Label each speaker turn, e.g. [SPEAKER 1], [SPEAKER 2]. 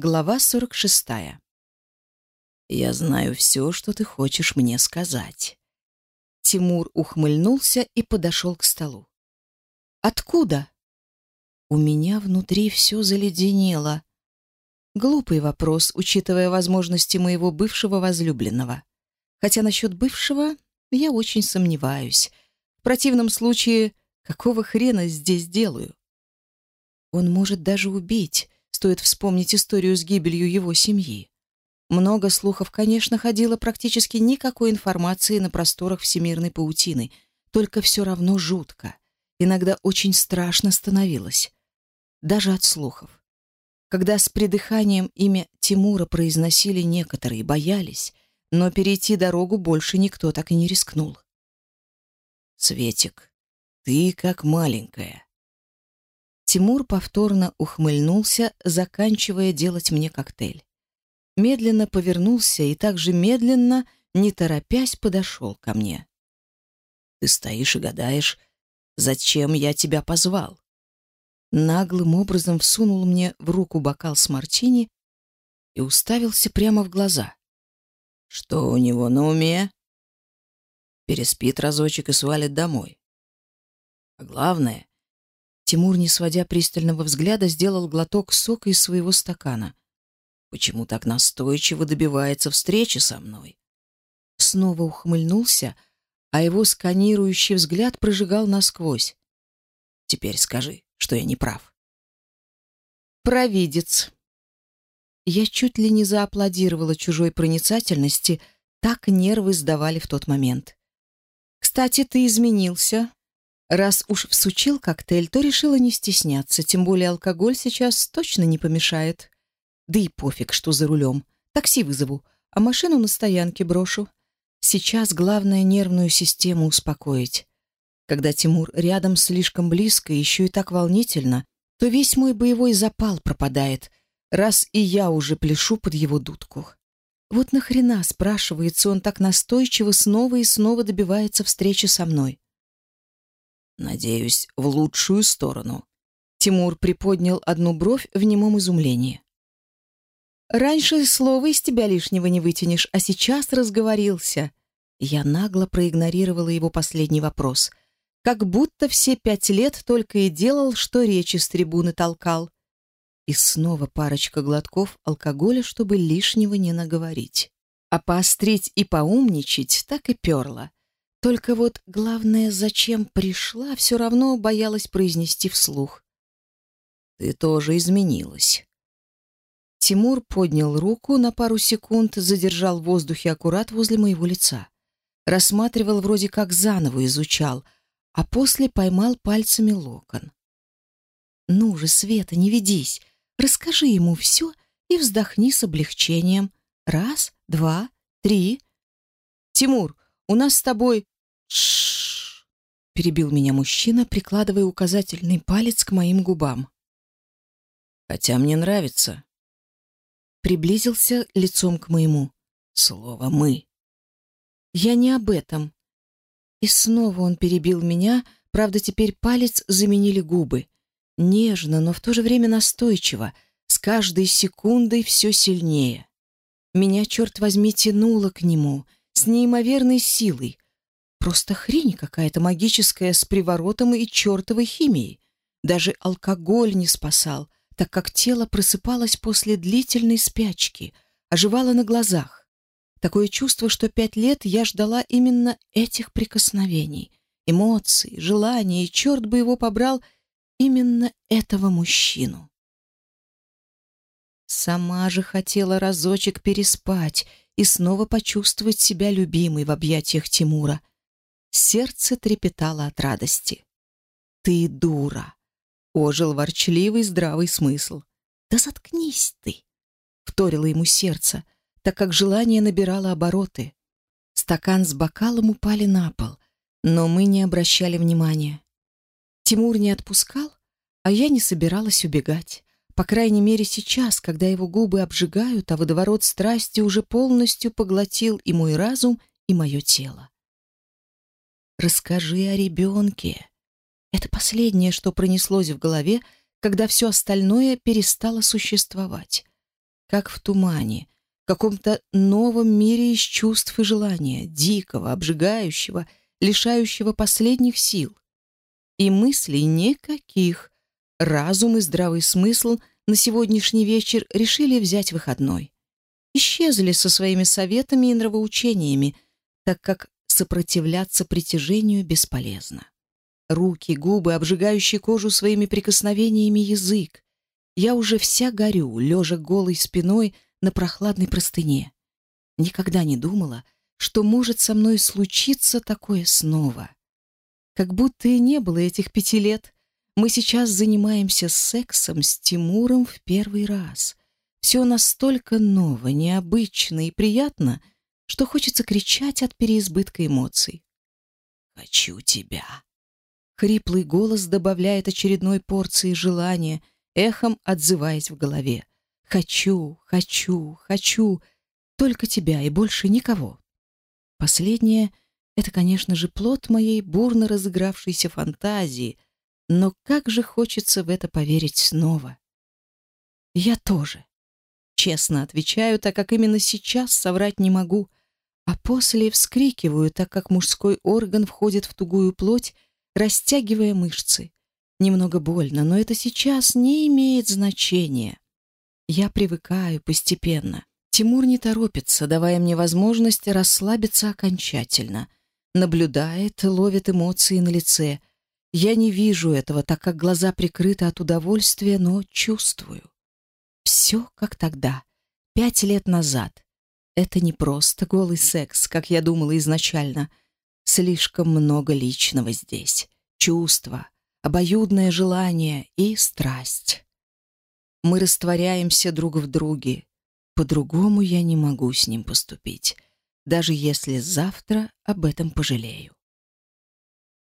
[SPEAKER 1] Глава 46. «Я знаю все, что ты хочешь мне сказать». Тимур ухмыльнулся и подошел к столу. «Откуда?» У меня внутри все заледенело. Глупый вопрос, учитывая возможности моего бывшего возлюбленного. Хотя насчет бывшего я очень сомневаюсь. В противном случае, какого хрена здесь делаю? Он может даже убить, Стоит вспомнить историю с гибелью его семьи. Много слухов, конечно, ходило, практически никакой информации на просторах всемирной паутины, только все равно жутко. Иногда очень страшно становилось. Даже от слухов. Когда с придыханием имя Тимура произносили некоторые, боялись, но перейти дорогу больше никто так и не рискнул.
[SPEAKER 2] «Светик, ты как маленькая»,
[SPEAKER 1] Тимур повторно ухмыльнулся, заканчивая делать мне коктейль. Медленно повернулся и также медленно, не торопясь, подошел ко мне.
[SPEAKER 2] «Ты стоишь и гадаешь, зачем я тебя позвал?»
[SPEAKER 1] Наглым образом всунул мне в руку бокал с мартини и уставился прямо в глаза.
[SPEAKER 2] «Что у него на уме?» «Переспит разочек и свалит домой. А главное,
[SPEAKER 1] Тимур, не сводя пристального взгляда, сделал глоток сока из своего стакана.
[SPEAKER 2] Почему так настойчиво добивается встречи со мной?
[SPEAKER 1] Снова ухмыльнулся, а его сканирующий взгляд прожигал насквозь.
[SPEAKER 2] Теперь скажи, что я не прав.
[SPEAKER 1] Провидец. Я чуть ли не зааплодировала чужой проницательности, так нервы сдавали в тот момент. Кстати, ты изменился, Раз уж всучил коктейль, то решила не стесняться, тем более алкоголь сейчас точно не помешает. Да и пофиг, что за рулем. Такси вызову, а машину на стоянке брошу. Сейчас главное нервную систему успокоить. Когда Тимур рядом слишком близко, еще и так волнительно, то весь мой боевой запал пропадает, раз и я уже пляшу под его дудку. Вот нахрена, спрашивается, он так настойчиво снова и снова добивается встречи со мной.
[SPEAKER 2] «Надеюсь, в лучшую сторону».
[SPEAKER 1] Тимур приподнял одну бровь в немом изумлении. «Раньше слова из тебя лишнего не вытянешь, а сейчас разговорился». Я нагло проигнорировала его последний вопрос. Как будто все пять лет только и делал, что речи с трибуны толкал. И снова парочка глотков алкоголя, чтобы лишнего не наговорить. А поострить и поумничать так и перло. Только вот главное, зачем пришла, все равно боялась произнести вслух.
[SPEAKER 2] «Ты тоже изменилась».
[SPEAKER 1] Тимур поднял руку на пару секунд, задержал в воздухе аккурат возле моего лица. Рассматривал вроде как заново изучал, а после поймал пальцами локон. «Ну же, Света, не ведись. Расскажи ему все и вздохни с облегчением. Раз, два, три...» «Тимур, у нас с тобой Шш! перебил меня мужчина, прикладывая указательный палец к моим губам.
[SPEAKER 2] Хотя мне нравится.
[SPEAKER 1] Приблизился лицом к моему.
[SPEAKER 2] Слово мы.
[SPEAKER 1] Я не об этом. И снова он перебил меня, правда, теперь палец заменили губы. Нежно, но в то же время настойчиво, с каждой секундой все сильнее. Меня, черт возьми, тянуло к нему с неимоверной силой, Просто хрень какая-то магическая с приворотом и чертовой химией. Даже алкоголь не спасал, так как тело просыпалось после длительной спячки, оживало на глазах. Такое чувство, что пять лет я ждала именно этих прикосновений, эмоций, желаний, и черт бы его побрал именно этого мужчину. Сама же хотела разочек переспать и и снова почувствовать себя любимой в объятиях Тимура. Сердце трепетало от радости. «Ты дура!» — ожил ворчливый здравый смысл. «Да заткнись ты!» — вторило ему сердце, так как желание набирало обороты. Стакан с бокалом упали на пол, но мы не обращали внимания. Тимур не отпускал, а я не собиралась убегать. По крайней мере, сейчас, когда его губы обжигают, а водоворот страсти уже полностью поглотил и мой разум, и мое тело. «Расскажи о ребенке». Это последнее, что пронеслось в голове, когда все остальное перестало существовать. Как в тумане, в каком-то новом мире из чувств и желания, дикого, обжигающего, лишающего последних сил. И мыслей никаких — Разум и здравый смысл на сегодняшний вечер решили взять выходной. Исчезли со своими советами и нравоучениями, так как сопротивляться притяжению бесполезно. Руки, губы, обжигающие кожу своими прикосновениями язык. Я уже вся горю, лежа голой спиной на прохладной простыне. Никогда не думала, что может со мной случиться такое снова. Как будто и не было этих пяти лет. Мы сейчас занимаемся сексом с Тимуром в первый раз. Все настолько ново, необычно и приятно, что хочется кричать от переизбытка эмоций. «Хочу тебя!» Хриплый голос добавляет очередной порции желания, эхом отзываясь в голове. «Хочу, хочу, хочу, только тебя и больше никого». Последнее — это, конечно же, плод моей бурно разыгравшейся фантазии, Но как же хочется в это поверить снова. Я тоже. Честно отвечаю, так как именно сейчас соврать не могу, а после вскрикиваю, так как мужской орган входит в тугую плоть, растягивая мышцы. Немного больно, но это сейчас не имеет значения. Я привыкаю постепенно. Тимур не торопится, давая мне возможность расслабиться окончательно. Наблюдает, ловит эмоции на лице — я не вижу этого, так как глаза прикрыты от удовольствия, но чувствую. Все как тогда, пять лет назад. Это не просто голый секс, как я думала изначально. Слишком много личного здесь. Чувства, обоюдное желание и страсть. Мы растворяемся друг в друге. По-другому я не могу с ним поступить, даже если завтра об этом пожалею.